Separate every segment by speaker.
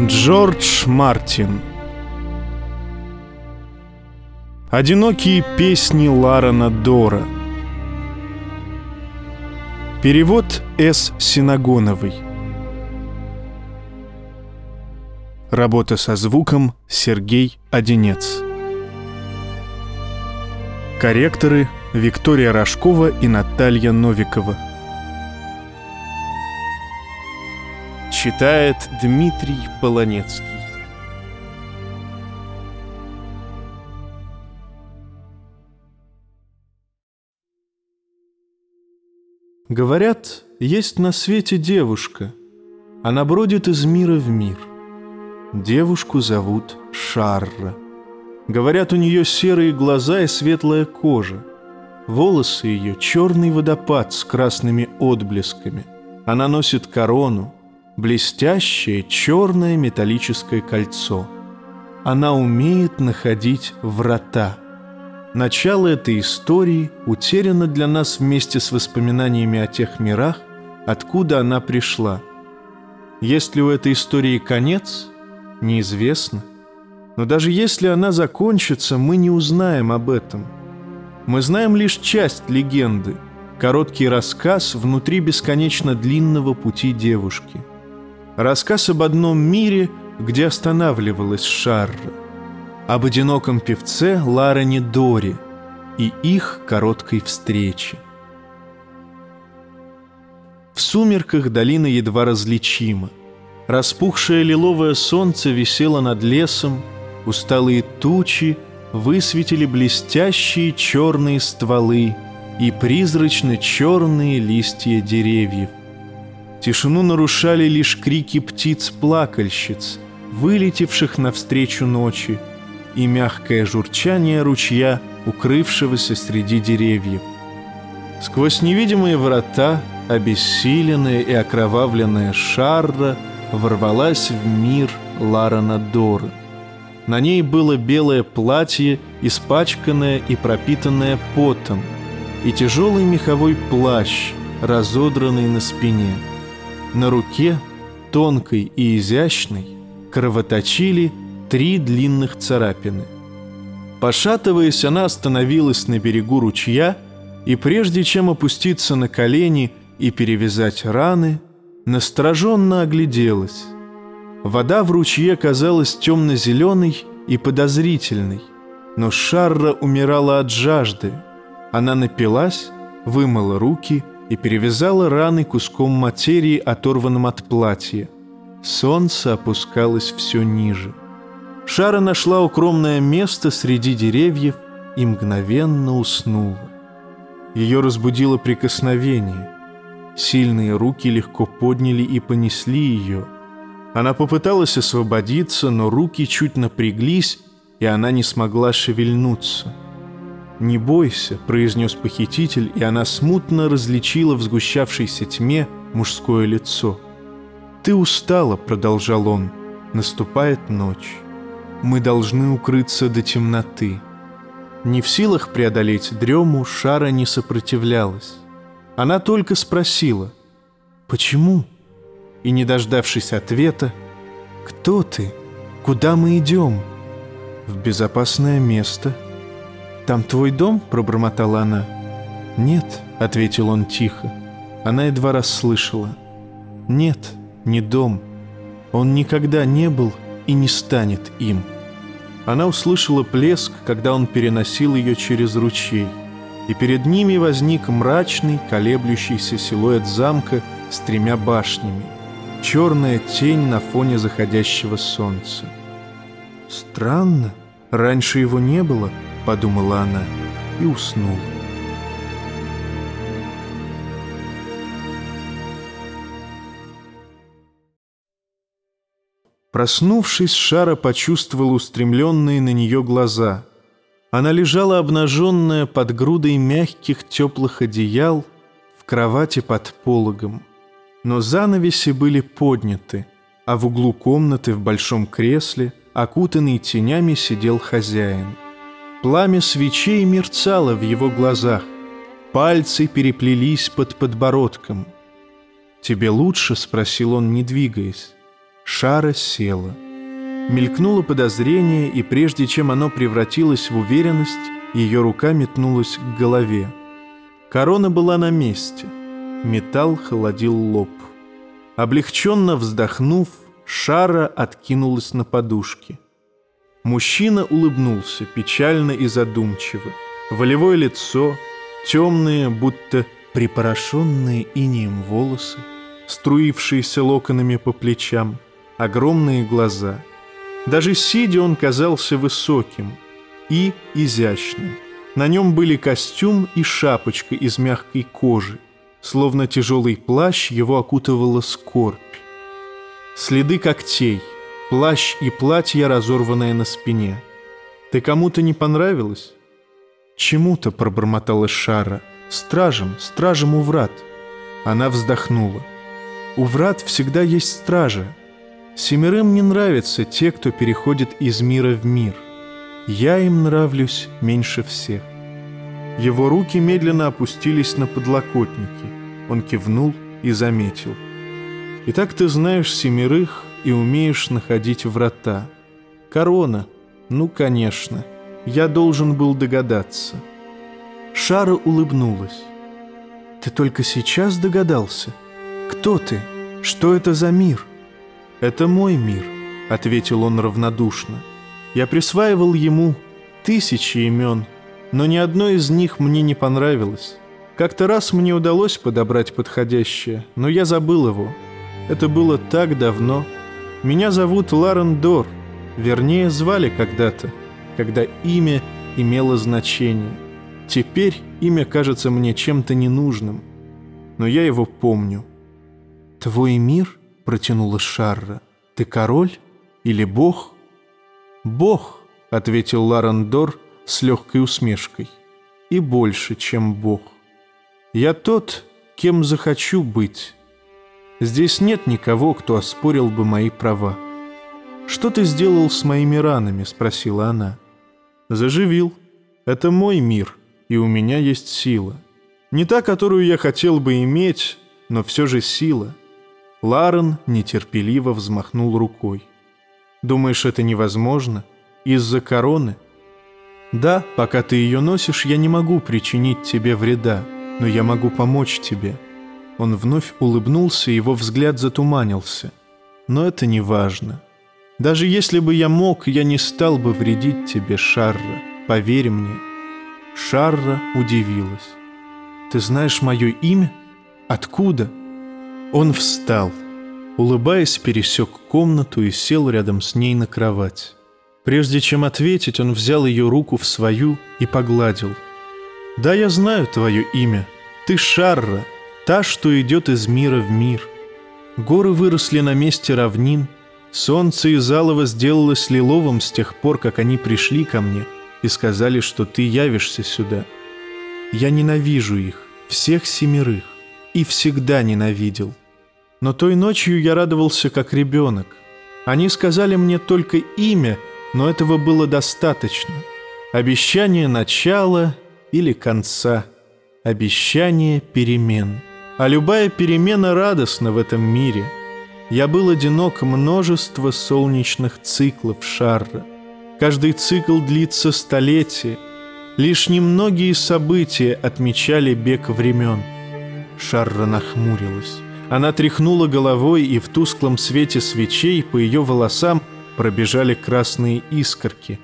Speaker 1: Джордж Мартин. Одинокие песни Ларана Дора. Перевод С. Синагоновой. Работа со звуком Сергей Одинец. Корректоры Виктория Рожкова и Наталья Новикова Читает Дмитрий Полонецкий Говорят, есть на свете девушка. Она бродит из мира в мир. Девушку зовут Шарра. Говорят, у нее серые глаза и светлая кожа. Волосы ее — черный водопад с красными отблесками. Она носит корону, блестящее черное металлическое кольцо. Она умеет находить врата. Начало этой истории утеряно для нас вместе с воспоминаниями о тех мирах, откуда она пришла. Есть ли у этой истории конец? Неизвестно. Но даже если она закончится, мы не узнаем об этом. Мы знаем лишь часть легенды, короткий рассказ внутри бесконечно длинного пути девушки – Рассказ об одном мире, где останавливалась Шарра. Об одиноком певце Ларене Дори и их короткой встрече. В сумерках долина едва различима. Распухшее лиловое солнце висело над лесом, усталые тучи высветили блестящие черные стволы и призрачно черные листья деревьев. Тишину нарушали лишь крики птиц-плакальщиц, вылетевших навстречу ночи, и мягкое журчание ручья, укрывшегося среди деревьев. Сквозь невидимые врата, обессиленная и окровавленная Шарра ворвалась в мир Ларана Дора. На ней было белое платье, испачканное и пропитанное потом, и тяжелый меховой плащ, разодранный на спине – на руке, тонкой и изящной, кровоточили три длинных царапины. Пошатываясь, она остановилась на берегу ручья, и прежде чем опуститься на колени и перевязать раны, настороженно огляделась. Вода в ручье казалась темно-зеленой и подозрительной, но Шарра умирала от жажды. Она напилась, вымыла руки и перевязала раны куском материи, оторванным от платья. Солнце опускалось все ниже. Шара нашла укромное место среди деревьев и мгновенно уснула. Ее разбудило прикосновение. Сильные руки легко подняли и понесли ее. Она попыталась освободиться, но руки чуть напряглись, и она не смогла шевельнуться. «Не бойся», — произнес похититель, и она смутно различила в сгущавшейся тьме мужское лицо. «Ты устала», — продолжал он, — «наступает ночь. Мы должны укрыться до темноты». Не в силах преодолеть дрему, Шара не сопротивлялась. Она только спросила «Почему?» И, не дождавшись ответа, «Кто ты? Куда мы идем?» «В безопасное место», «Там твой дом?» — пробормотала она. «Нет», — ответил он тихо. Она едва расслышала. «Нет, не дом. Он никогда не был и не станет им». Она услышала плеск, когда он переносил ее через ручей, и перед ними возник мрачный, колеблющийся силуэт замка с тремя башнями, черная тень на фоне заходящего солнца. «Странно, раньше его не было», — подумала она и уснула. Проснувшись, Шара почувствовала устремленные на нее глаза. Она лежала обнаженная под грудой мягких теплых одеял в кровати под пологом. Но занавеси были подняты, а в углу комнаты в большом кресле, окутанный тенями, сидел хозяин. Пламя свечей мерцало в его глазах. Пальцы переплелись под подбородком. «Тебе лучше?» — спросил он, не двигаясь. Шара села. Мелькнуло подозрение, и прежде чем оно превратилось в уверенность, ее рука метнулась к голове. Корона была на месте. Металл холодил лоб. Облегченно вздохнув, Шара откинулась на подушки. Мужчина улыбнулся, печально и задумчиво. Волевое лицо, темные, будто припорошенные инеем волосы, струившиеся локонами по плечам, огромные глаза. Даже сидя он казался высоким и изящным. На нем были костюм и шапочка из мягкой кожи, словно тяжелый плащ его окутывала скорбь. Следы когтей, плащ и платье, разорванное на спине. Ты кому-то не понравилась? Чему-то пробормотала Шара. Стражем, стражем у врат. Она вздохнула. У врат всегда есть стража. Семерым не нравятся те, кто переходит из мира в мир. Я им нравлюсь меньше всех. Его руки медленно опустились на подлокотники. Он кивнул и заметил. «Итак ты знаешь семерых и умеешь находить врата. Корона. Ну, конечно. Я должен был догадаться». Шара улыбнулась. «Ты только сейчас догадался? Кто ты? Что это за мир?» «Это мой мир», — ответил он равнодушно. «Я присваивал ему тысячи имен, но ни одно из них мне не понравилось. Как-то раз мне удалось подобрать подходящее, но я забыл его. Это было так давно. Меня зовут Ларен Дор, вернее, звали когда-то, когда имя имело значение. Теперь имя кажется мне чем-то ненужным, но я его помню. «Твой мир?» — протянула Шарра. «Ты король или бог?» «Бог», — ответил Ларандор с легкой усмешкой. «И больше, чем бог. Я тот, кем захочу быть. Здесь нет никого, кто оспорил бы мои права». «Что ты сделал с моими ранами?» — спросила она. «Заживил. Это мой мир» и у меня есть сила. Не та, которую я хотел бы иметь, но все же сила. Ларен нетерпеливо взмахнул рукой. Думаешь, это невозможно? Из-за короны? Да, пока ты ее носишь, я не могу причинить тебе вреда, но я могу помочь тебе. Он вновь улыбнулся, его взгляд затуманился. Но это не важно. Даже если бы я мог, я не стал бы вредить тебе, Шарра. Поверь мне. Шарра удивилась. «Ты знаешь мое имя? Откуда?» Он встал. Улыбаясь, пересек комнату и сел рядом с ней на кровать. Прежде чем ответить, он взял ее руку в свою и погладил. «Да, я знаю твое имя. Ты Шарра, та, что идет из мира в мир. Горы выросли на месте равнин, солнце из алого сделалось лиловым с тех пор, как они пришли ко мне — и сказали, что ты явишься сюда. Я ненавижу их, всех семерых, и всегда ненавидел. Но той ночью я радовался как ребенок. Они сказали мне только имя, но этого было достаточно. Обещание начала или конца. Обещание перемен. А любая перемена радостна в этом мире. Я был одинок множество солнечных циклов Шарра. Каждый цикл длится столетия. Лишь немногие события отмечали бег времен. Шарра нахмурилась. Она тряхнула головой, и в тусклом свете свечей по ее волосам пробежали красные искорки.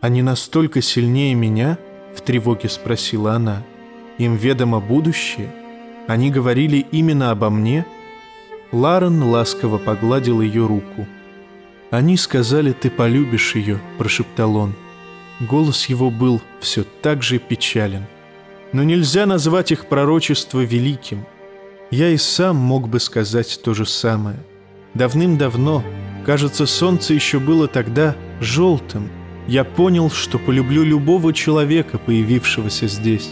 Speaker 1: «Они настолько сильнее меня?» — в тревоге спросила она. «Им ведомо будущее? Они говорили именно обо мне?» Ларен ласково погладил ее руку — «Они сказали, ты полюбишь ее», — прошептал он. Голос его был все так же печален. Но нельзя назвать их пророчество великим. Я и сам мог бы сказать то же самое. Давным-давно, кажется, солнце еще было тогда желтым. Я понял, что полюблю любого человека, появившегося здесь.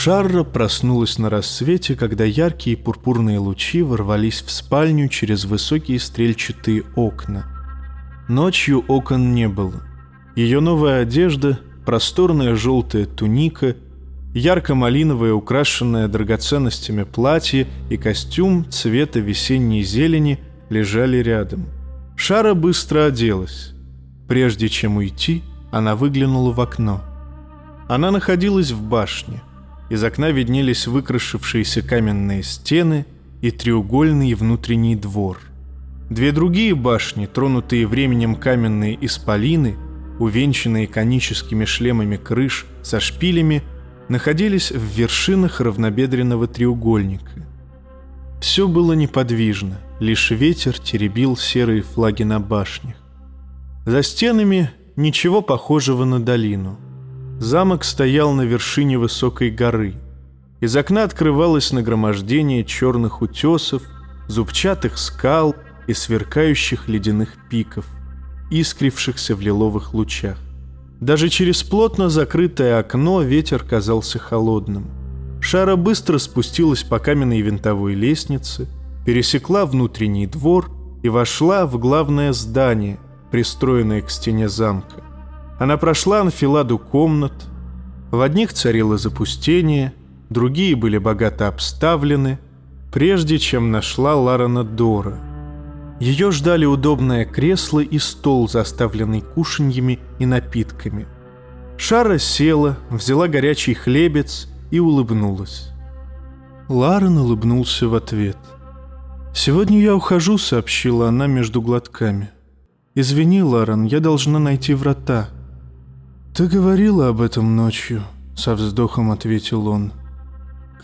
Speaker 1: Шарра проснулась на рассвете, когда яркие пурпурные лучи ворвались в спальню через высокие стрельчатые окна. Ночью окон не было. Ее новая одежда, просторная желтая туника, Ярко-малиновое, украшенное драгоценностями платье и костюм цвета весенней зелени лежали рядом. Шара быстро оделась. Прежде чем уйти, она выглянула в окно. Она находилась в башне. Из окна виднелись выкрашившиеся каменные стены и треугольный внутренний двор. Две другие башни, тронутые временем каменные исполины, увенчанные коническими шлемами крыш со шпилями, находились в вершинах равнобедренного треугольника. Все было неподвижно, лишь ветер теребил серые флаги на башнях. За стенами ничего похожего на долину. Замок стоял на вершине высокой горы. Из окна открывалось нагромождение черных утесов, зубчатых скал и сверкающих ледяных пиков, искрившихся в лиловых лучах. Даже через плотно закрытое окно ветер казался холодным. Шара быстро спустилась по каменной винтовой лестнице, пересекла внутренний двор и вошла в главное здание, пристроенное к стене замка. Она прошла анфиладу комнат. В одних царило запустение, другие были богато обставлены, прежде чем нашла Ларана Дора — ее ждали удобное кресло и стол, заставленный кушаньями и напитками. Шара села, взяла горячий хлебец и улыбнулась. Ларен улыбнулся в ответ. «Сегодня я ухожу», — сообщила она между глотками. «Извини, Ларен, я должна найти врата». «Ты говорила об этом ночью», — со вздохом ответил он.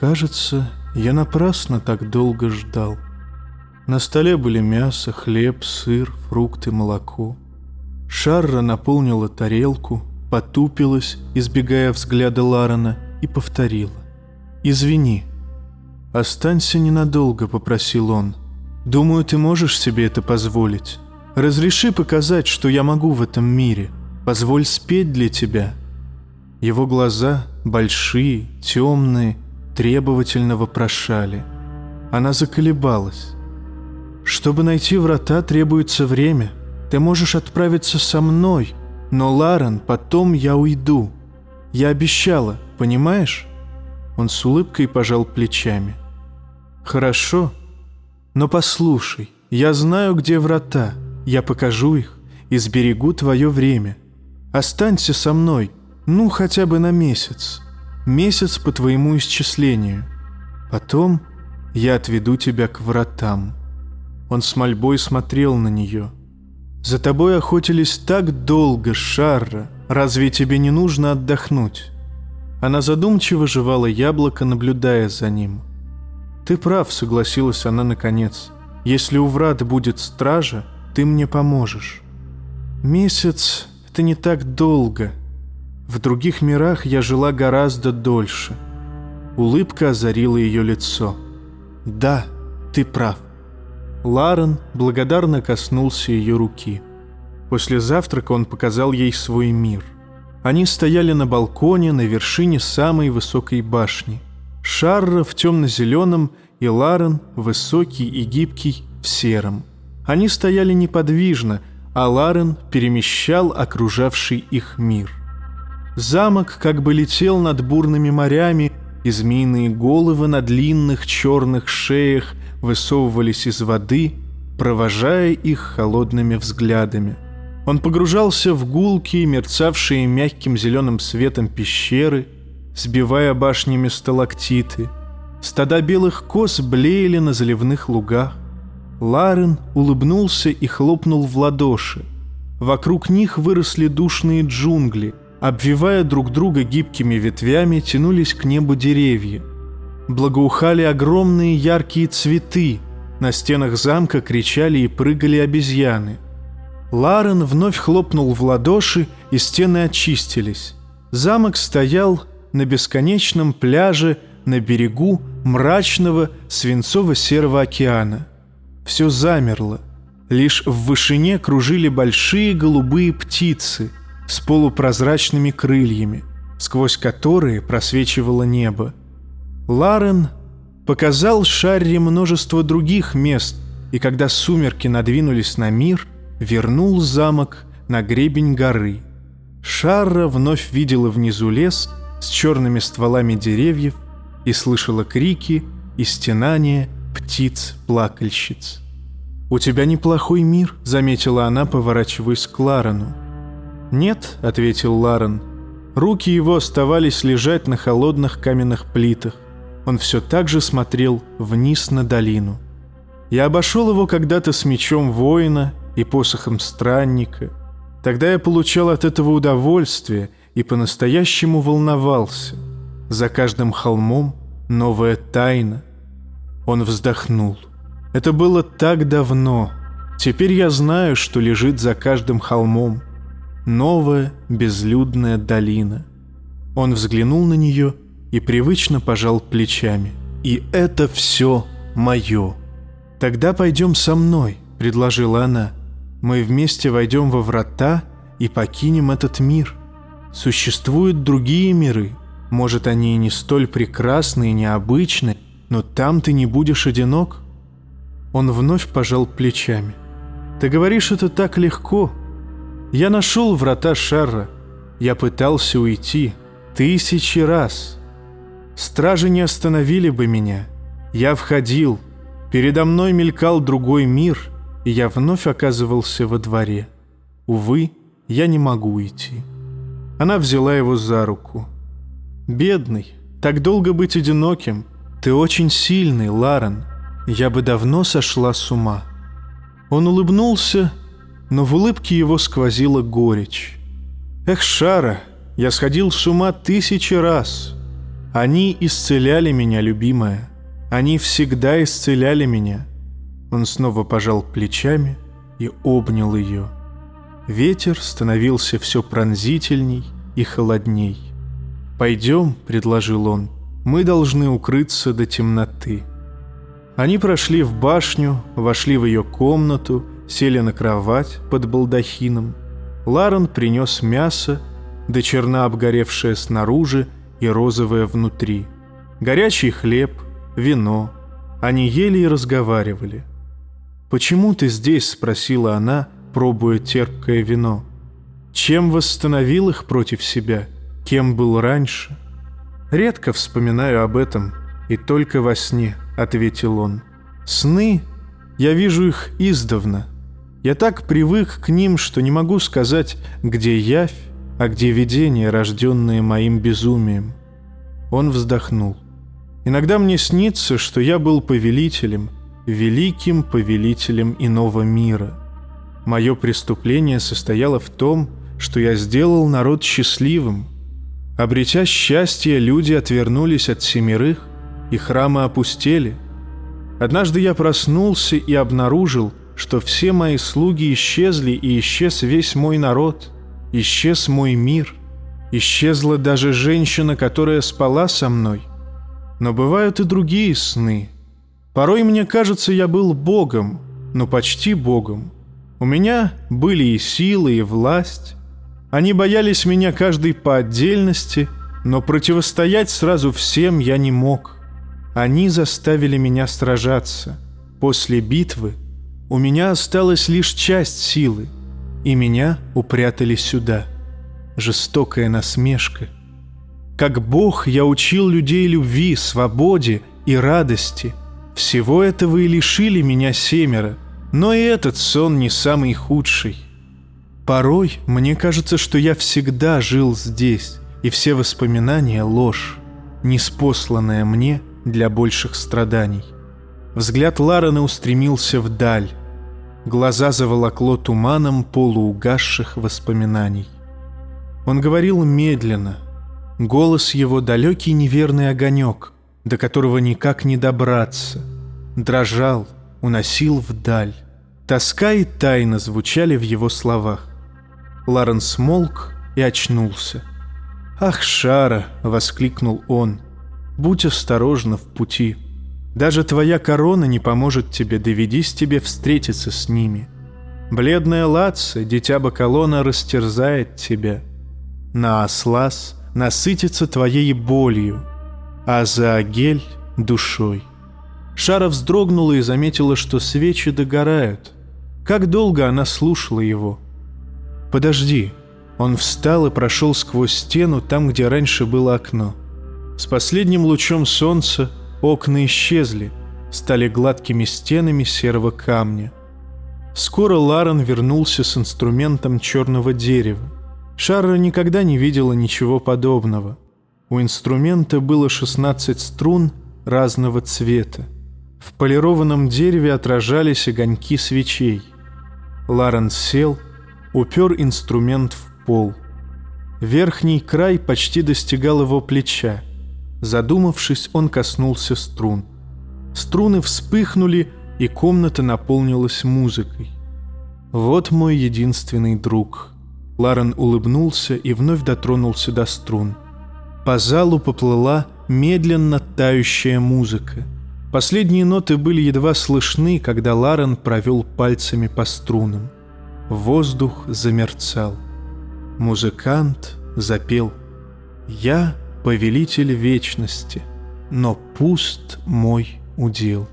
Speaker 1: «Кажется, я напрасно так долго ждал». На столе были мясо, хлеб, сыр, фрукты, молоко. Шарра наполнила тарелку, потупилась, избегая взгляда Ларана, и повторила. «Извини». «Останься ненадолго», — попросил он. «Думаю, ты можешь себе это позволить. Разреши показать, что я могу в этом мире. Позволь спеть для тебя». Его глаза, большие, темные, требовательно вопрошали. Она заколебалась. Чтобы найти врата, требуется время. Ты можешь отправиться со мной, но, Ларен, потом я уйду. Я обещала, понимаешь?» Он с улыбкой пожал плечами. «Хорошо, но послушай, я знаю, где врата. Я покажу их и сберегу твое время. Останься со мной, ну, хотя бы на месяц. Месяц по твоему исчислению. Потом я отведу тебя к вратам». Он с мольбой смотрел на нее. «За тобой охотились так долго, Шарра. Разве тебе не нужно отдохнуть?» Она задумчиво жевала яблоко, наблюдая за ним. «Ты прав», — согласилась она наконец. «Если у врат будет стража, ты мне поможешь». «Месяц — это не так долго. В других мирах я жила гораздо дольше». Улыбка озарила ее лицо. «Да, ты прав». Ларен благодарно коснулся ее руки. После завтрака он показал ей свой мир. Они стояли на балконе на вершине самой высокой башни. Шарра в темно-зеленом и Ларен, высокий и гибкий, в сером. Они стояли неподвижно, а Ларен перемещал окружавший их мир. Замок как бы летел над бурными морями, и змеиные головы на длинных черных шеях высовывались из воды, провожая их холодными взглядами. Он погружался в гулкие, мерцавшие мягким зеленым светом пещеры, сбивая башнями сталактиты. Стада белых коз блеяли на заливных лугах. Ларен улыбнулся и хлопнул в ладоши. Вокруг них выросли душные джунгли, обвивая друг друга гибкими ветвями, тянулись к небу деревья — Благоухали огромные яркие цветы, на стенах замка кричали и прыгали обезьяны. Ларен вновь хлопнул в ладоши, и стены очистились. Замок стоял на бесконечном пляже на берегу мрачного свинцово-серого океана. Все замерло. Лишь в вышине кружили большие голубые птицы с полупрозрачными крыльями, сквозь которые просвечивало небо. Ларен показал Шарри множество других мест, и когда сумерки надвинулись на мир, вернул замок на гребень горы. Шарра вновь видела внизу лес с черными стволами деревьев и слышала крики и стенания птиц-плакальщиц. «У тебя неплохой мир», — заметила она, поворачиваясь к Ларену. «Нет», — ответил Ларен. Руки его оставались лежать на холодных каменных плитах. Он все так же смотрел вниз на долину. Я обошел его когда-то с мечом воина и посохом странника. Тогда я получал от этого удовольствие и по-настоящему волновался. За каждым холмом новая тайна. Он вздохнул. Это было так давно. Теперь я знаю, что лежит за каждым холмом. Новая безлюдная долина. Он взглянул на нее и привычно пожал плечами. И это все мое. «Тогда пойдем со мной», — предложила она. «Мы вместе войдем во врата и покинем этот мир. Существуют другие миры. Может, они и не столь прекрасны и необычны, но там ты не будешь одинок». Он вновь пожал плечами. «Ты говоришь это так легко. Я нашел врата Шарра. Я пытался уйти тысячи раз. Стражи не остановили бы меня. Я входил, Передо мной мелькал другой мир, и я вновь оказывался во дворе. Увы, я не могу идти. Она взяла его за руку. «Бедный, так долго быть одиноким. Ты очень сильный, Ларен. Я бы давно сошла с ума». Он улыбнулся, но в улыбке его сквозила горечь. «Эх, Шара, я сходил с ума тысячи раз. Они исцеляли меня, любимая. Они всегда исцеляли меня. Он снова пожал плечами и обнял ее. Ветер становился все пронзительней и холодней. «Пойдем», — предложил он, — «мы должны укрыться до темноты». Они прошли в башню, вошли в ее комнату, сели на кровать под балдахином. Ларен принес мясо, до черна обгоревшее снаружи и розовое внутри, горячий хлеб, вино. Они ели и разговаривали. «Почему ты здесь?» — спросила она, пробуя терпкое вино. «Чем восстановил их против себя? Кем был раньше?» «Редко вспоминаю об этом, и только во сне», — ответил он. «Сны? Я вижу их издавна. Я так привык к ним, что не могу сказать, где явь, а где видение, рожденное моим безумием». Он вздохнул. Иногда мне снится, что я был повелителем, великим повелителем иного мира. Мое преступление состояло в том, что я сделал народ счастливым. Обретя счастье, люди отвернулись от семерых, и храмы опустели. Однажды я проснулся и обнаружил, что все мои слуги исчезли, и исчез весь мой народ, исчез мой мир, исчезла даже женщина, которая спала со мной — но бывают и другие сны. Порой мне кажется, я был богом, но почти богом. У меня были и силы, и власть. Они боялись меня каждый по отдельности, но противостоять сразу всем я не мог. Они заставили меня сражаться. После битвы у меня осталась лишь часть силы, и меня упрятали сюда. Жестокая насмешка — как Бог я учил людей любви, свободе и радости. Всего этого и лишили меня семеро, но и этот сон не самый худший. Порой мне кажется, что я всегда жил здесь, и все воспоминания — ложь, неспосланная мне для больших страданий. Взгляд Ларена устремился вдаль. Глаза заволокло туманом полуугасших воспоминаний. Он говорил медленно, Голос его далекий неверный огонек, до которого никак не добраться. Дрожал, уносил вдаль. Тоска и тайна звучали в его словах. Ларен смолк и очнулся. «Ах, Шара!» — воскликнул он. «Будь осторожна в пути. Даже твоя корона не поможет тебе, доведись тебе встретиться с ними. Бледная Латца, дитя Бакалона, растерзает тебя. На Аслас насытится твоей болью, а за Агель — душой. Шара вздрогнула и заметила, что свечи догорают. Как долго она слушала его. «Подожди, Он встал и прошел сквозь стену там, где раньше было окно. С последним лучом солнца окна исчезли, стали гладкими стенами серого камня. Скоро Ларен вернулся с инструментом черного дерева. Шарра никогда не видела ничего подобного. У инструмента было 16 струн разного цвета. В полированном дереве отражались огоньки свечей. Ларен сел, упер инструмент в пол. Верхний край почти достигал его плеча. Задумавшись, он коснулся струн. Струны вспыхнули, и комната наполнилась музыкой. «Вот мой единственный друг». Ларен улыбнулся и вновь дотронулся до струн. По залу поплыла медленно тающая музыка. Последние ноты были едва слышны, когда Ларен провел пальцами по струнам. Воздух замерцал. Музыкант запел «Я повелитель вечности, но пуст мой удел».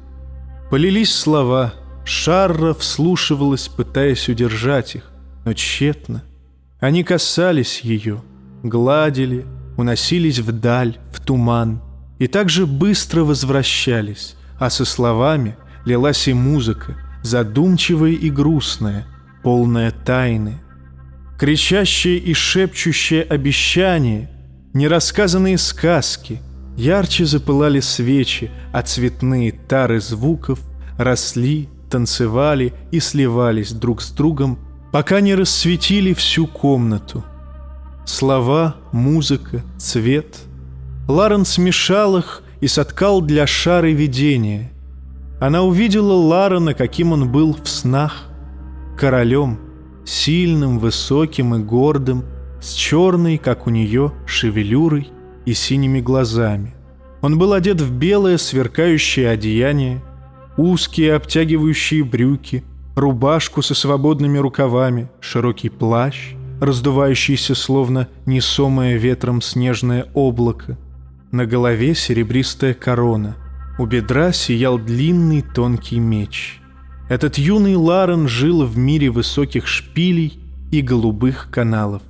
Speaker 1: Полились слова, Шарра вслушивалась, пытаясь удержать их, но тщетно. Они касались ее, гладили, уносились вдаль, в туман, и так же быстро возвращались, а со словами лилась и музыка, задумчивая и грустная, полная тайны. Кричащее и шепчущее обещание, нерассказанные сказки — Ярче запылали свечи, а цветные тары звуков росли, танцевали и сливались друг с другом, пока не рассветили всю комнату. Слова, музыка, цвет. Ларен смешал их и соткал для Шары видение. Она увидела Ларена, каким он был в снах. Королем, сильным, высоким и гордым, с черной, как у нее, шевелюрой — и синими глазами. Он был одет в белое сверкающее одеяние, узкие обтягивающие брюки, рубашку со свободными рукавами, широкий плащ, раздувающийся словно несомое ветром снежное облако. На голове серебристая корона. У бедра сиял длинный тонкий меч. Этот юный Ларен жил в мире высоких шпилей и голубых каналов.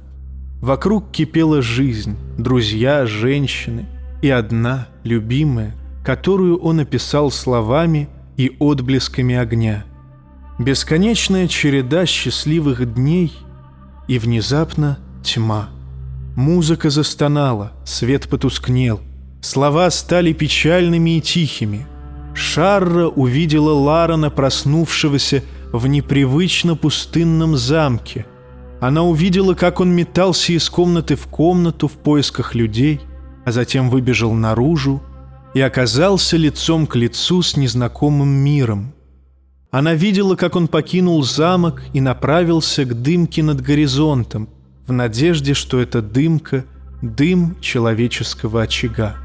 Speaker 1: Вокруг кипела жизнь, друзья, женщины и одна, любимая, которую он описал словами и отблесками огня. Бесконечная череда счастливых дней и внезапно тьма. Музыка застонала, свет потускнел, слова стали печальными и тихими. Шарра увидела Ларана, проснувшегося в непривычно пустынном замке – она увидела, как он метался из комнаты в комнату в поисках людей, а затем выбежал наружу и оказался лицом к лицу с незнакомым миром. Она видела, как он покинул замок и направился к дымке над горизонтом, в надежде, что эта дымка — дым человеческого очага.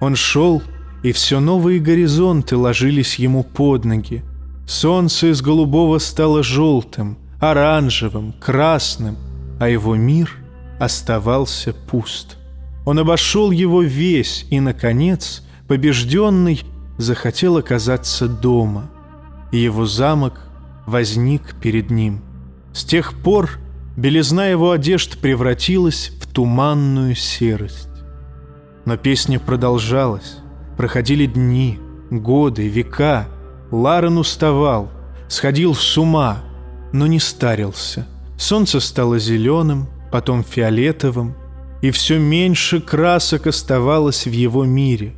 Speaker 1: Он шел, и все новые горизонты ложились ему под ноги. Солнце из голубого стало желтым — оранжевым, красным, а его мир оставался пуст. Он обошел его весь и, наконец, побежденный, захотел оказаться дома. И его замок возник перед ним. С тех пор белизна его одежд превратилась в туманную серость. Но песня продолжалась. Проходили дни, годы, века. Ларен уставал, сходил с ума — но не старился. Солнце стало зеленым, потом фиолетовым, и все меньше красок оставалось в его мире.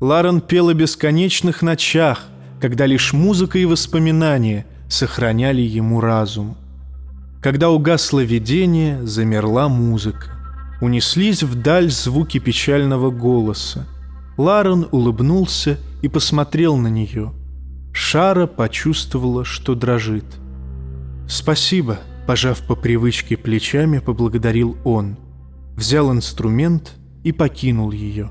Speaker 1: Ларен пел о бесконечных ночах, когда лишь музыка и воспоминания сохраняли ему разум. Когда угасло видение, замерла музыка. Унеслись вдаль звуки печального голоса. Ларен улыбнулся и посмотрел на нее. Шара почувствовала, что дрожит — «Спасибо», — пожав по привычке плечами, поблагодарил он. Взял инструмент и покинул ее.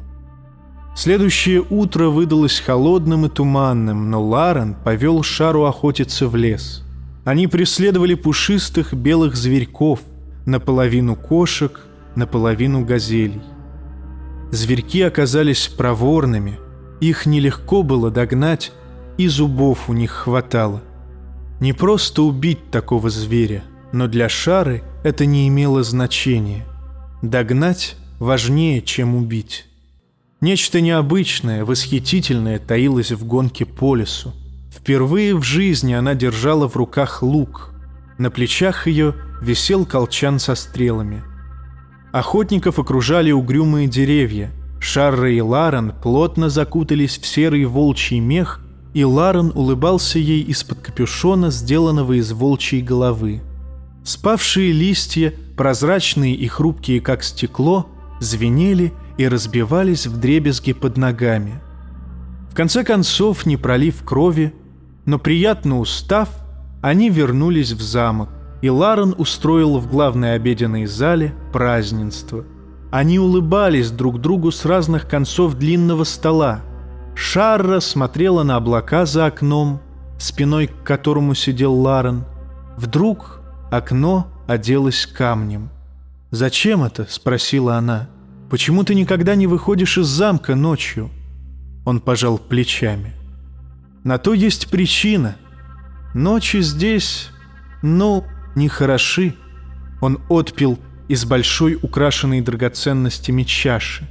Speaker 1: Следующее утро выдалось холодным и туманным, но Ларен повел Шару охотиться в лес. Они преследовали пушистых белых зверьков, наполовину кошек, наполовину газелей. Зверьки оказались проворными, их нелегко было догнать, и зубов у них хватало — не просто убить такого зверя, но для Шары это не имело значения. Догнать важнее, чем убить. Нечто необычное, восхитительное таилось в гонке по лесу. Впервые в жизни она держала в руках лук. На плечах ее висел колчан со стрелами. Охотников окружали угрюмые деревья. Шарра и Ларен плотно закутались в серый волчий мех, и Ларен улыбался ей из-под капюшона, сделанного из волчьей головы. Спавшие листья, прозрачные и хрупкие, как стекло, звенели и разбивались в дребезги под ногами. В конце концов, не пролив крови, но приятно устав, они вернулись в замок, и Ларен устроил в главной обеденной зале празднество. Они улыбались друг другу с разных концов длинного стола. Шарра смотрела на облака за окном, спиной к которому сидел Ларен. Вдруг окно оделось камнем. «Зачем это?» — спросила она. «Почему ты никогда не выходишь из замка ночью?» Он пожал плечами. «На то есть причина. Ночи здесь, ну, нехороши». Он отпил из большой украшенной драгоценностями чаши.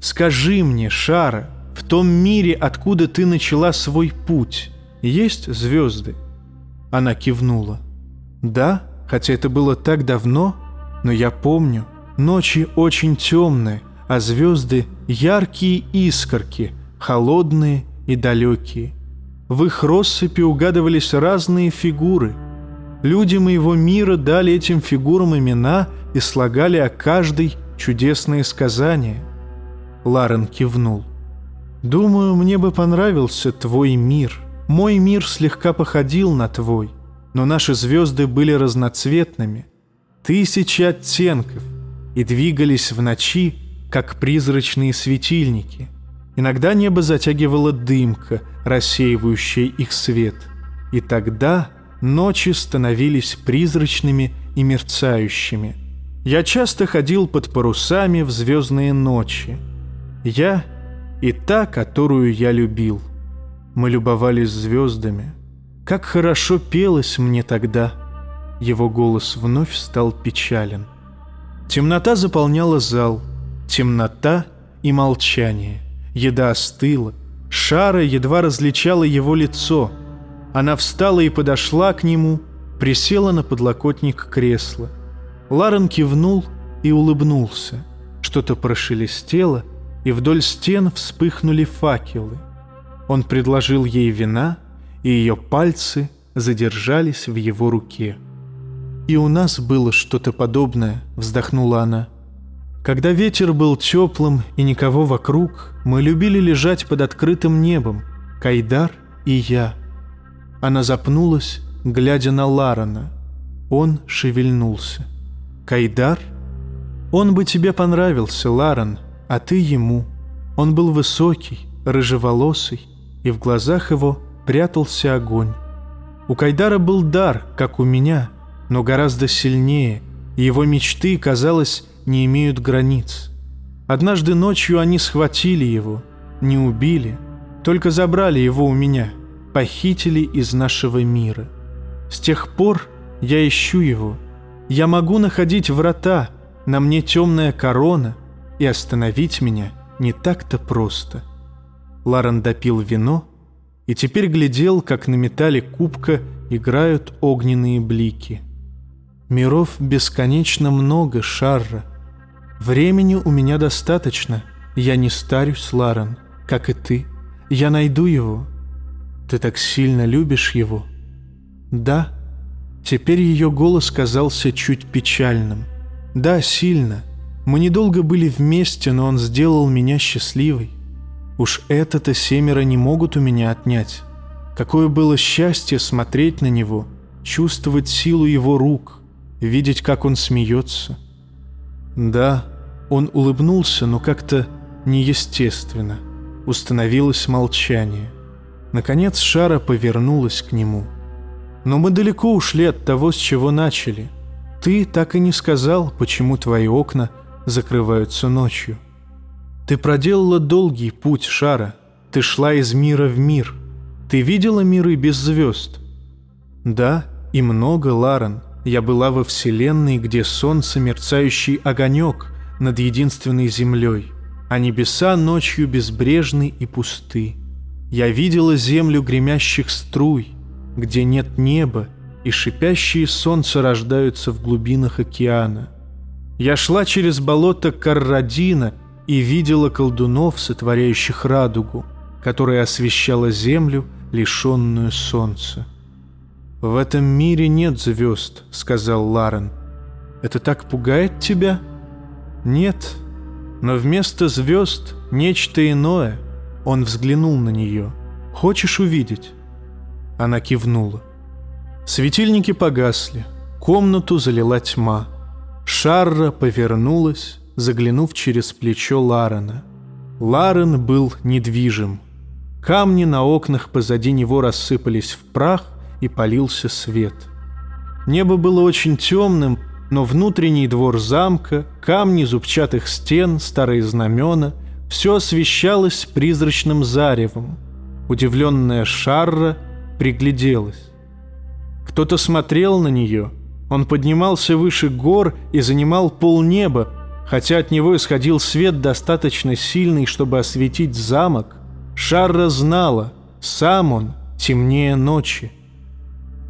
Speaker 1: «Скажи мне, Шара, в том мире, откуда ты начала свой путь, есть звезды?» Она кивнула. «Да, хотя это было так давно, но я помню, ночи очень темные, а звезды — яркие искорки, холодные и далекие. В их россыпи угадывались разные фигуры. Люди моего мира дали этим фигурам имена и слагали о каждой чудесные сказания. Ларен кивнул. «Думаю, мне бы понравился твой мир. Мой мир слегка походил на твой, но наши звезды были разноцветными, тысячи оттенков, и двигались в ночи, как призрачные светильники. Иногда небо затягивала дымка, рассеивающая их свет. И тогда ночи становились призрачными и мерцающими. Я часто ходил под парусами в звездные ночи. Я и та, которую я любил. Мы любовались звездами. Как хорошо пелось мне тогда. Его голос вновь стал печален. Темнота заполняла зал. Темнота и молчание. Еда остыла. Шара едва различала его лицо. Она встала и подошла к нему, присела на подлокотник кресла. Ларен кивнул и улыбнулся. Что-то прошелестело, и вдоль стен вспыхнули факелы. Он предложил ей вина, и ее пальцы задержались в его руке. «И у нас было что-то подобное», — вздохнула она. Когда ветер был теплым и никого вокруг, мы любили лежать под открытым небом, Кайдар и я. Она запнулась, глядя на Ларана. Он шевельнулся. «Кайдар? Он бы тебе понравился, Ларан, а ты ему. Он был высокий, рыжеволосый, и в глазах его прятался огонь. У Кайдара был дар, как у меня, но гораздо сильнее, и его мечты, казалось, не имеют границ. Однажды ночью они схватили его, не убили, только забрали его у меня, похитили из нашего мира. С тех пор я ищу его. Я могу находить врата, на мне темная корона, и остановить меня не так-то просто. Ларен допил вино и теперь глядел, как на металле кубка играют огненные блики. Миров бесконечно много, Шарра, Времени у меня достаточно. Я не старюсь, Ларен, как и ты. Я найду его. Ты так сильно любишь его. Да. Теперь ее голос казался чуть печальным. Да, сильно. Мы недолго были вместе, но он сделал меня счастливой. Уж это-то семеро не могут у меня отнять. Какое было счастье смотреть на него, чувствовать силу его рук, видеть, как он смеется. Да, он улыбнулся, но как-то неестественно. Установилось молчание. Наконец Шара повернулась к нему. «Но мы далеко ушли от того, с чего начали. Ты так и не сказал, почему твои окна закрываются ночью. Ты проделала долгий путь, Шара. Ты шла из мира в мир. Ты видела миры без звезд?» «Да, и много, Ларен. я была во вселенной, где солнце мерцающий огонек над единственной землей, а небеса ночью безбрежны и пусты. Я видела землю гремящих струй, где нет неба, и шипящие солнца рождаются в глубинах океана. Я шла через болото Каррадина и видела колдунов, сотворяющих радугу, которая освещала землю, лишенную солнца. «В этом мире нет звезд», — сказал Ларен. «Это так пугает тебя?» «Нет, но вместо звезд нечто иное». Он взглянул на нее. «Хочешь увидеть?» Она кивнула. Светильники погасли. Комнату залила тьма. Шарра повернулась, заглянув через плечо Ларена. Ларен был недвижим. Камни на окнах позади него рассыпались в прах, и полился свет. Небо было очень темным, но внутренний двор замка, камни зубчатых стен, старые знамена — все освещалось призрачным заревом. Удивленная Шарра пригляделась. Кто-то смотрел на нее. Он поднимался выше гор и занимал полнеба, хотя от него исходил свет достаточно сильный, чтобы осветить замок. Шарра знала, сам он темнее ночи.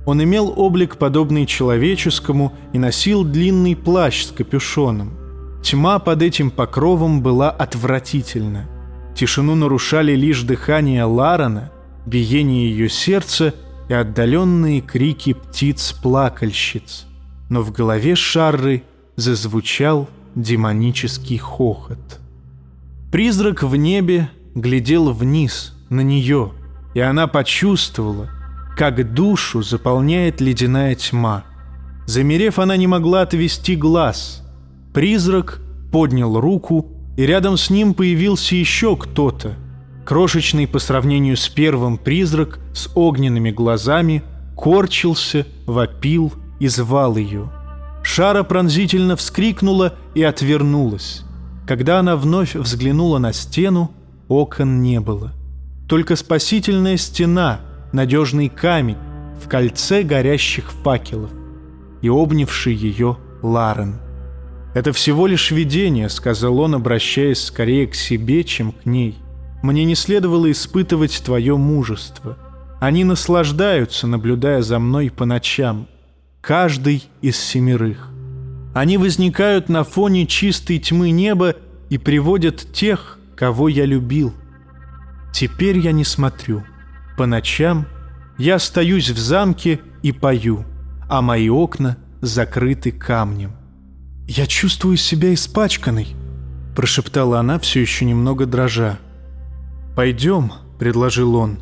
Speaker 1: Он имел облик, подобный человеческому, и носил длинный плащ с капюшоном. Тьма под этим покровом была отвратительна. Тишину нарушали лишь дыхание Ларана, биение ее сердца и отдаленные крики птиц-плакальщиц. Но в голове Шарры зазвучал демонический хохот. Призрак в небе глядел вниз, на нее, и она почувствовала — как душу заполняет ледяная тьма. Замерев, она не могла отвести глаз. Призрак поднял руку, и рядом с ним появился еще кто-то. Крошечный по сравнению с первым призрак с огненными глазами корчился, вопил и звал ее. Шара пронзительно вскрикнула и отвернулась. Когда она вновь взглянула на стену, окон не было. Только спасительная стена — надежный камень в кольце горящих факелов и обнявший ее Ларен. «Это всего лишь видение», — сказал он, обращаясь скорее к себе, чем к ней. «Мне не следовало испытывать твое мужество. Они наслаждаются, наблюдая за мной по ночам. Каждый из семерых. Они возникают на фоне чистой тьмы неба и приводят тех, кого я любил. Теперь я не смотрю. По ночам я остаюсь в замке и пою, а мои окна закрыты камнем. «Я чувствую себя испачканной», — прошептала она, все еще немного дрожа. «Пойдем», — предложил он.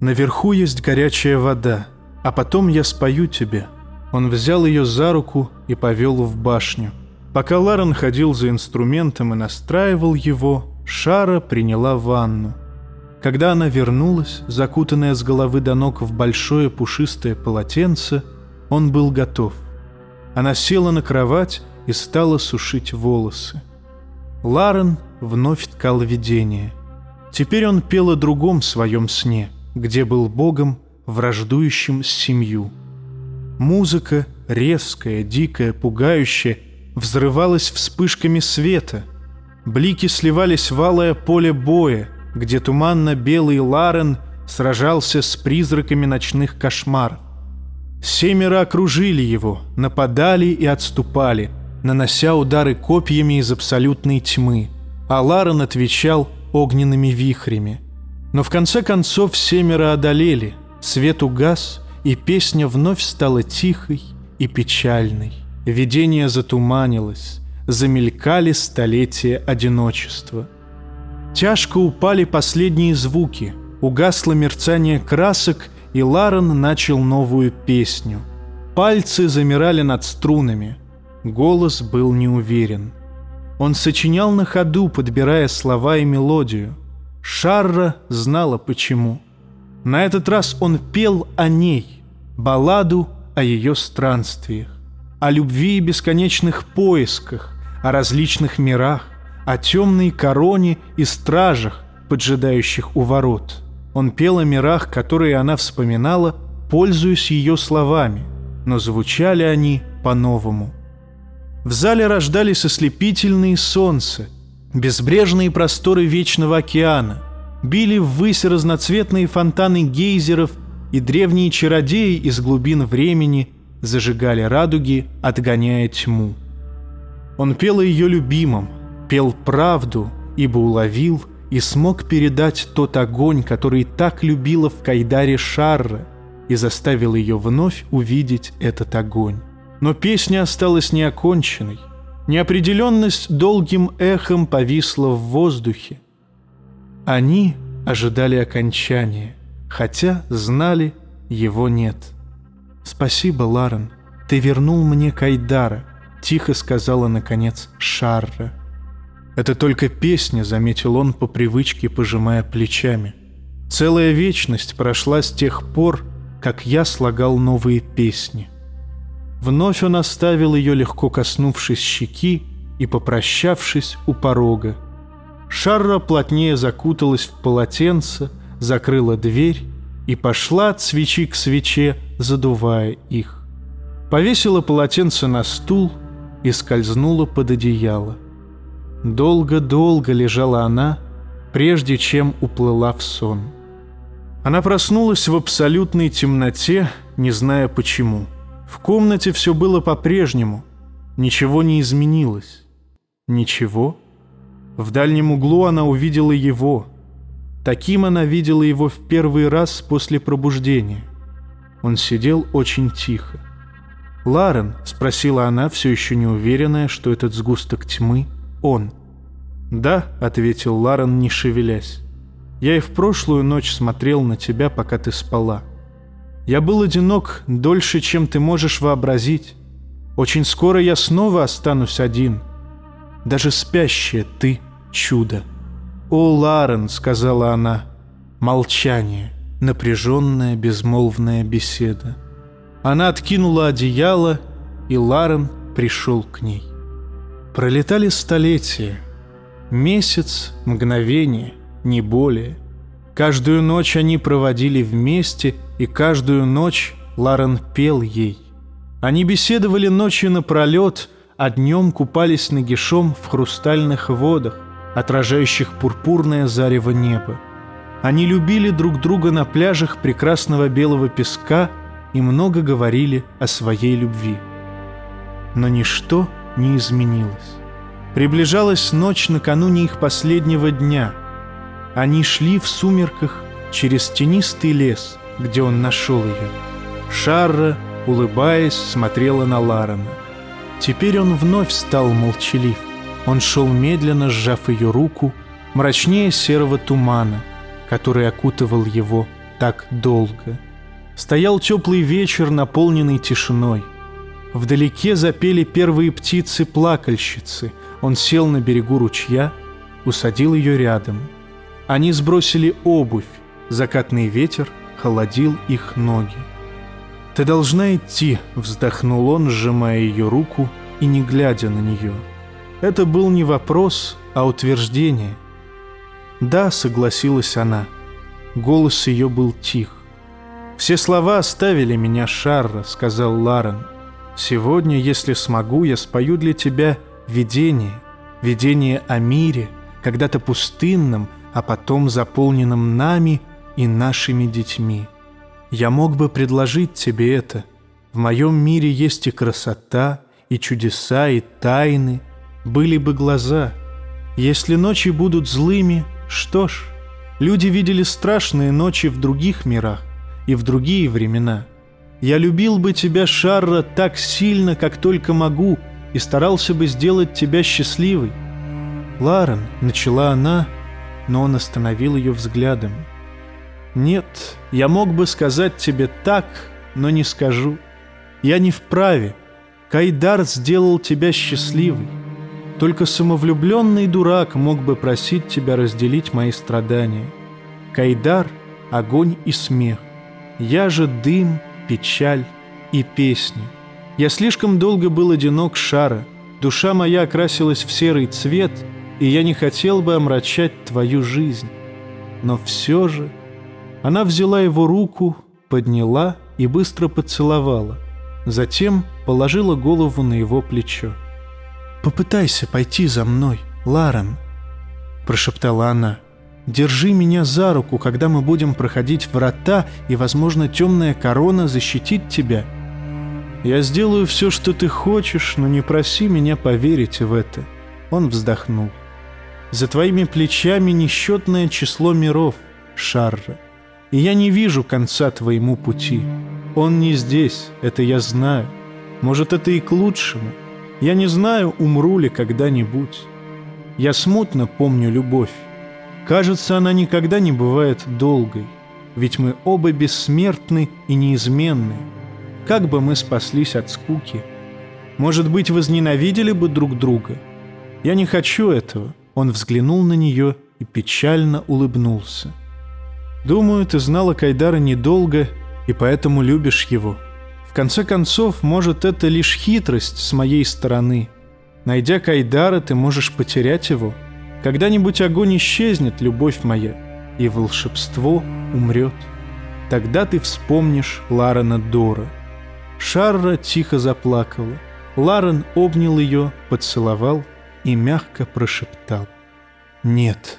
Speaker 1: «Наверху есть горячая вода, а потом я спою тебе». Он взял ее за руку и повел в башню. Пока Ларен ходил за инструментом и настраивал его, Шара приняла ванну. Когда она вернулась, закутанная с головы до ног в большое пушистое полотенце, он был готов. Она села на кровать и стала сушить волосы. Ларен вновь ткал видение. Теперь он пел о другом своем сне, где был богом, враждующим с семью. Музыка, резкая, дикая, пугающая, взрывалась вспышками света. Блики сливались в алое поле боя — где туманно-белый Ларен сражался с призраками ночных кошмаров. Семеро окружили его, нападали и отступали, нанося удары копьями из абсолютной тьмы, а Ларен отвечал огненными вихрями. Но в конце концов семеро одолели, свет угас, и песня вновь стала тихой и печальной. Видение затуманилось, замелькали столетия одиночества — Тяжко упали последние звуки, угасло мерцание красок, и Ларен начал новую песню. Пальцы замирали над струнами. Голос был неуверен. Он сочинял на ходу, подбирая слова и мелодию. Шарра знала почему. На этот раз он пел о ней, балладу о ее странствиях, о любви и бесконечных поисках, о различных мирах, о темной короне и стражах, поджидающих у ворот. Он пел о мирах, которые она вспоминала, пользуясь ее словами. но звучали они по-новому. В зале рождались ослепительные солнца, безбрежные просторы вечного океана, били ввысь разноцветные фонтаны гейзеров, и древние чародеи из глубин времени зажигали радуги, отгоняя тьму. Он пел ее любимом, пел правду, ибо уловил и смог передать тот огонь, который так любила в Кайдаре Шарра, и заставил ее вновь увидеть этот огонь. Но песня осталась неоконченной. Неопределенность долгим эхом повисла в воздухе. Они ожидали окончания, хотя знали, его нет. «Спасибо, Ларен, ты вернул мне Кайдара», — тихо сказала, наконец, Шарра. «Это только песня», — заметил он по привычке, пожимая плечами. «Целая вечность прошла с тех пор, как я слагал новые песни». Вновь он оставил ее, легко коснувшись щеки и попрощавшись у порога. Шарра плотнее закуталась в полотенце, закрыла дверь и пошла от свечи к свече, задувая их. Повесила полотенце на стул и скользнула под одеяло. Долго-долго лежала она, прежде чем уплыла в сон. Она проснулась в абсолютной темноте, не зная почему – в комнате все было по-прежнему, ничего не изменилось. Ничего? В дальнем углу она увидела его. Таким она видела его в первый раз после пробуждения. Он сидел очень тихо. «Ларен?» — спросила она, все еще не уверенная, что этот сгусток тьмы — он. «Да», — ответил Ларен, не шевелясь. «Я и в прошлую ночь смотрел на тебя, пока ты спала». Я был одинок дольше, чем ты можешь вообразить. Очень скоро я снова останусь один. Даже спящая ты — чудо. «О, Ларен», — сказала она, — молчание, напряженная безмолвная беседа. Она откинула одеяло, и Ларен пришел к ней. Пролетали столетия. Месяц, мгновение, не более. Каждую ночь они проводили вместе — и каждую ночь Ларен пел ей. Они беседовали ночью напролет, а днем купались нагишом в хрустальных водах, отражающих пурпурное зарево неба. Они любили друг друга на пляжах прекрасного белого песка и много говорили о своей любви. Но ничто не изменилось. Приближалась ночь накануне их последнего дня. Они шли в сумерках через тенистый лес — где он нашел ее. Шарра, улыбаясь, смотрела на Ларана. Теперь он вновь стал молчалив. Он шел медленно, сжав ее руку, мрачнее серого тумана, который окутывал его так долго. Стоял теплый вечер, наполненный тишиной. Вдалеке запели первые птицы-плакальщицы. Он сел на берегу ручья, усадил ее рядом. Они сбросили обувь, закатный ветер холодил их ноги. «Ты должна идти», — вздохнул он, сжимая ее руку и не глядя на нее. Это был не вопрос, а утверждение. «Да», — согласилась она. Голос ее был тих. «Все слова оставили меня, Шарра», — сказал Ларен. «Сегодня, если смогу, я спою для тебя видение, видение о мире, когда-то пустынном, а потом заполненном нами и нашими детьми. Я мог бы предложить тебе это. В моем мире есть и красота, и чудеса, и тайны. Были бы глаза. Если ночи будут злыми, что ж, люди видели страшные ночи в других мирах и в другие времена. Я любил бы тебя, Шарра, так сильно, как только могу, и старался бы сделать тебя счастливой. Ларен, начала она, но он остановил ее взглядом. Нет, я мог бы сказать тебе так, но не скажу. Я не вправе. Кайдар сделал тебя счастливой. Только самовлюбленный дурак мог бы просить тебя разделить мои страдания. Кайдар — огонь и смех. Я же дым, печаль и песни. Я слишком долго был одинок шара. Душа моя окрасилась в серый цвет, и я не хотел бы омрачать твою жизнь. Но все же она взяла его руку, подняла и быстро поцеловала. Затем положила голову на его плечо. «Попытайся пойти за мной, Ларен», — прошептала она. «Держи меня за руку, когда мы будем проходить врата, и, возможно, темная корона защитит тебя. Я сделаю все, что ты хочешь, но не проси меня поверить в это». Он вздохнул. «За твоими плечами несчетное число миров, Шарра, и я не вижу конца твоему пути. Он не здесь, это я знаю. Может, это и к лучшему. Я не знаю, умру ли когда-нибудь. Я смутно помню любовь. Кажется, она никогда не бывает долгой, ведь мы оба бессмертны и неизменны. Как бы мы спаслись от скуки? Может быть, возненавидели бы друг друга? Я не хочу этого. Он взглянул на нее и печально улыбнулся. Думаю, ты знала Кайдара недолго и поэтому любишь его. В конце концов, может, это лишь хитрость с моей стороны. Найдя Кайдара, ты можешь потерять его. Когда-нибудь огонь исчезнет, любовь моя, и волшебство умрет. Тогда ты вспомнишь Ларена Дора. Шарра тихо заплакала. Ларен обнял ее, поцеловал и мягко прошептал. «Нет».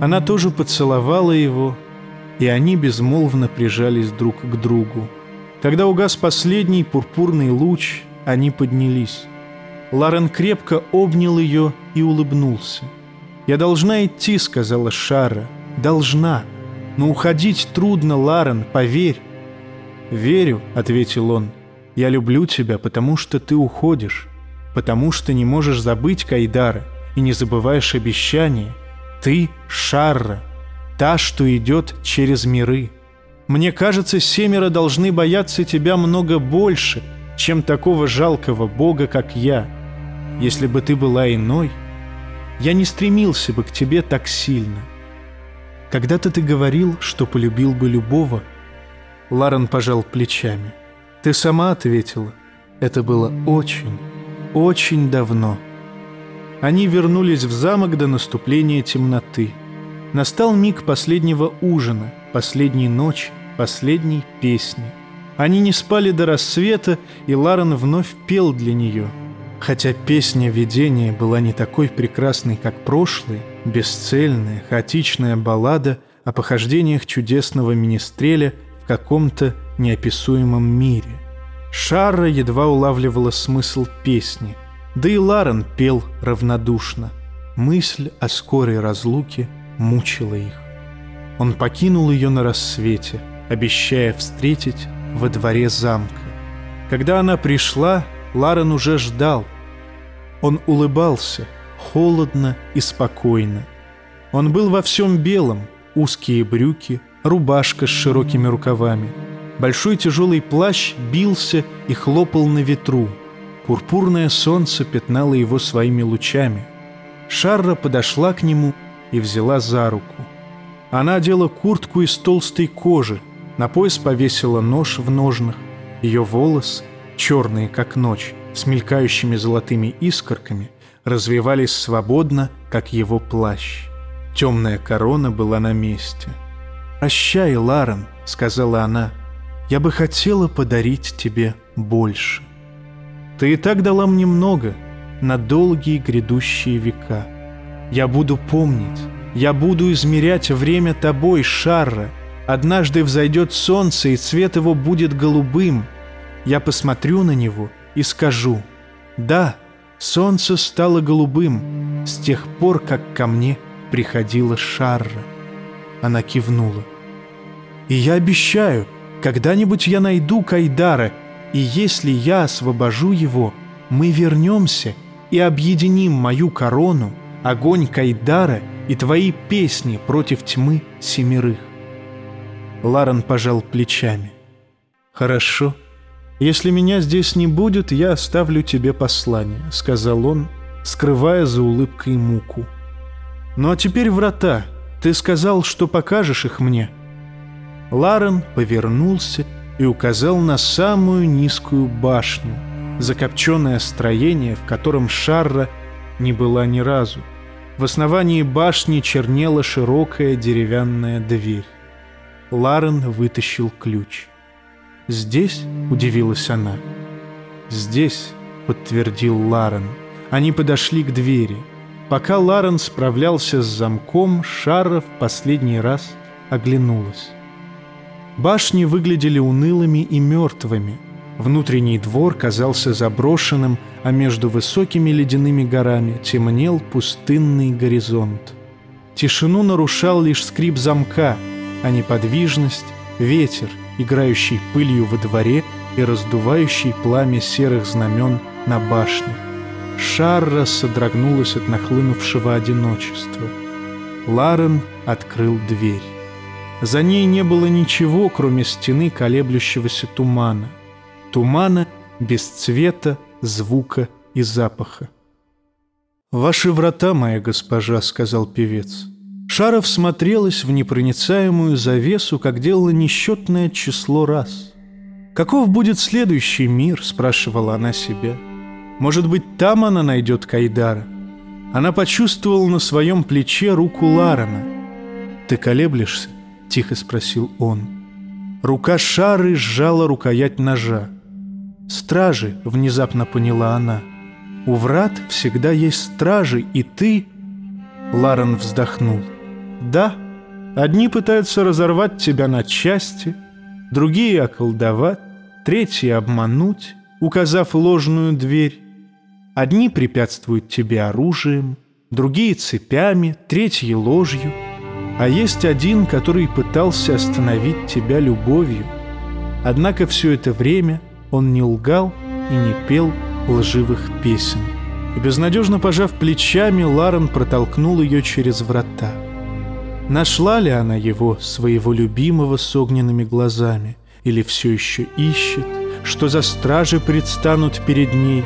Speaker 1: Она тоже поцеловала его, и они безмолвно прижались друг к другу. Когда угас последний пурпурный луч, они поднялись. Ларен крепко обнял ее и улыбнулся. «Я должна идти», — сказала Шара. «Должна. Но уходить трудно, Ларен, поверь». «Верю», — ответил он. «Я люблю тебя, потому что ты уходишь, потому что не можешь забыть Кайдара и не забываешь обещания. Ты — Шарра» та, что идет через миры. Мне кажется, семеро должны бояться тебя много больше, чем такого жалкого бога, как я. Если бы ты была иной, я не стремился бы к тебе так сильно. Когда-то ты говорил, что полюбил бы любого. Ларен пожал плечами. Ты сама ответила. Это было очень, очень давно. Они вернулись в замок до наступления темноты. Настал миг последнего ужина, последней ночи, последней песни. Они не спали до рассвета, и Ларен вновь пел для нее. Хотя песня видения была не такой прекрасной, как прошлые, бесцельная, хаотичная баллада о похождениях чудесного министреля в каком-то неописуемом мире. Шарра едва улавливала смысл песни, да и Ларен пел равнодушно. Мысль о скорой разлуке – мучила их. Он покинул ее на рассвете, обещая встретить во дворе замка. Когда она пришла, Ларен уже ждал. Он улыбался, холодно и спокойно. Он был во всем белом, узкие брюки, рубашка с широкими рукавами. Большой тяжелый плащ бился и хлопал на ветру. Пурпурное солнце пятнало его своими лучами. Шарра подошла к нему и взяла за руку. Она одела куртку из толстой кожи, на пояс повесила нож в ножнах. Ее волосы, черные как ночь, с мелькающими золотыми искорками, развивались свободно, как его плащ. Темная корона была на месте. «Прощай, Ларен», — сказала она, — «я бы хотела подарить тебе больше. Ты и так дала мне много, на долгие грядущие века. Я буду помнить, я буду измерять время тобой, Шарра. Однажды взойдет солнце, и цвет его будет голубым. Я посмотрю на него и скажу, да, солнце стало голубым с тех пор, как ко мне приходила Шарра. Она кивнула. И я обещаю, когда-нибудь я найду Кайдара, и если я освобожу его, мы вернемся и объединим мою корону — огонь Кайдара и твои песни против тьмы семерых. Ларен пожал плечами. «Хорошо. Если меня здесь не будет, я оставлю тебе послание», — сказал он, скрывая за улыбкой муку. «Ну а теперь врата. Ты сказал, что покажешь их мне». Ларен повернулся и указал на самую низкую башню, закопченное строение, в котором Шарра не была ни разу. В основании башни чернела широкая деревянная дверь. Ларен вытащил ключ. «Здесь?» — удивилась она. «Здесь», — подтвердил Ларен. Они подошли к двери. Пока Ларен справлялся с замком, Шара в последний раз оглянулась. Башни выглядели унылыми и мертвыми. Внутренний двор казался заброшенным, а между высокими ледяными горами темнел пустынный горизонт. Тишину нарушал лишь скрип замка, а неподвижность — ветер, играющий пылью во дворе и раздувающий пламя серых знамен на башнях. Шарра содрогнулась от нахлынувшего одиночества. Ларен открыл дверь. За ней не было ничего, кроме стены колеблющегося тумана. Тумана без цвета, звука и запаха. «Ваши врата, моя госпожа», — сказал певец. Шара всмотрелась в непроницаемую завесу, как делала несчетное число раз. «Каков будет следующий мир?» — спрашивала она себя. «Может быть, там она найдет Кайдара?» Она почувствовала на своем плече руку Ларана. «Ты колеблешься?» — тихо спросил он. Рука Шары сжала рукоять ножа. «Стражи», — внезапно поняла она. «У врат всегда есть стражи, и ты...» Ларен вздохнул. «Да, одни пытаются разорвать тебя на части, другие околдовать, третьи обмануть, указав ложную дверь. Одни препятствуют тебе оружием, другие цепями, третьи ложью. А есть один, который пытался остановить тебя любовью. Однако все это время он не лгал и не пел лживых песен. И безнадежно пожав плечами, Ларен протолкнул ее через врата. Нашла ли она его, своего любимого, с огненными глазами, или все еще ищет, что за стражи предстанут перед ней,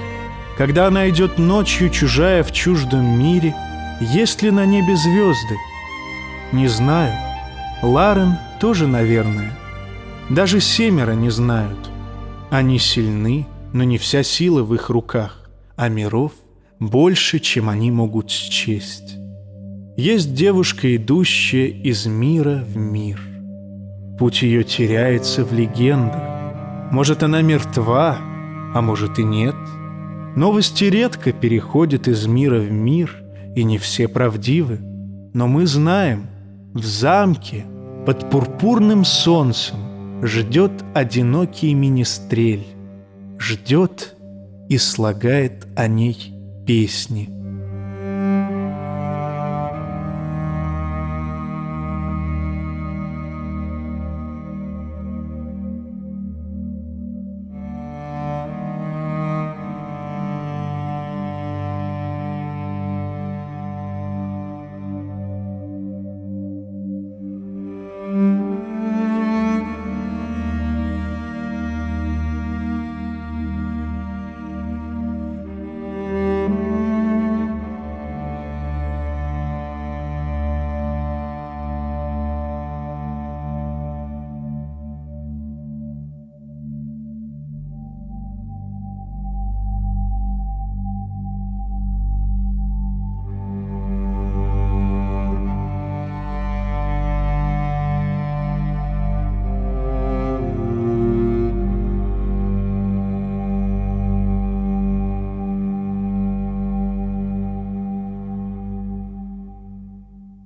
Speaker 1: когда она идет ночью, чужая в чуждом мире, есть ли на небе звезды, не знаю. Ларен тоже, наверное. Даже семеро не знают. Они сильны, но не вся сила в их руках, а миров больше, чем они могут счесть. Есть девушка, идущая из мира в мир. Путь ее теряется в легендах. Может, она мертва, а может и нет. Новости редко переходят из мира в мир, и не все правдивы. Но мы знаем — в замке под пурпурным солнцем ждет одинокий министрель, ждет и слагает о ней песни.